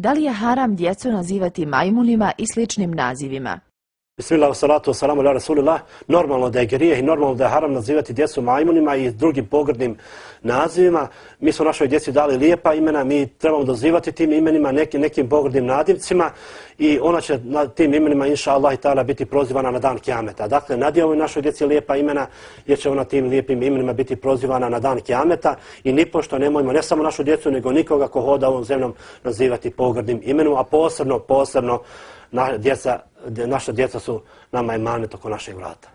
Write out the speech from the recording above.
Da li je haram djecu nazivati majmunima i sličnim nazivima? Bismillah, salatu, salamu ala rasulillah. Normalno da je grijeh i normalno da je haram nazivati djecu majmunima i drugim pogrdnim nazivima. Mi smo našoj djeci dali lijepa imena, mi trebamo dozivati tim imenima, nekim, nekim pogrdnim nadivcima i ona će na tim imenima, inša Allah i ta'ala, biti prozivana na dan Kiameta. Dakle, nadijemo našoj djeci lijepa imena, jer će ona tim lijepim imenima biti prozivana na dan Kiameta i nipošto nemojmo ne samo našu djecu, nego nikoga ko hoda ovom zemljom nazivati pogrdnim imenom, a posebno, posebno, na, djeca, naša djeca su nama emanet oko našeg vrata.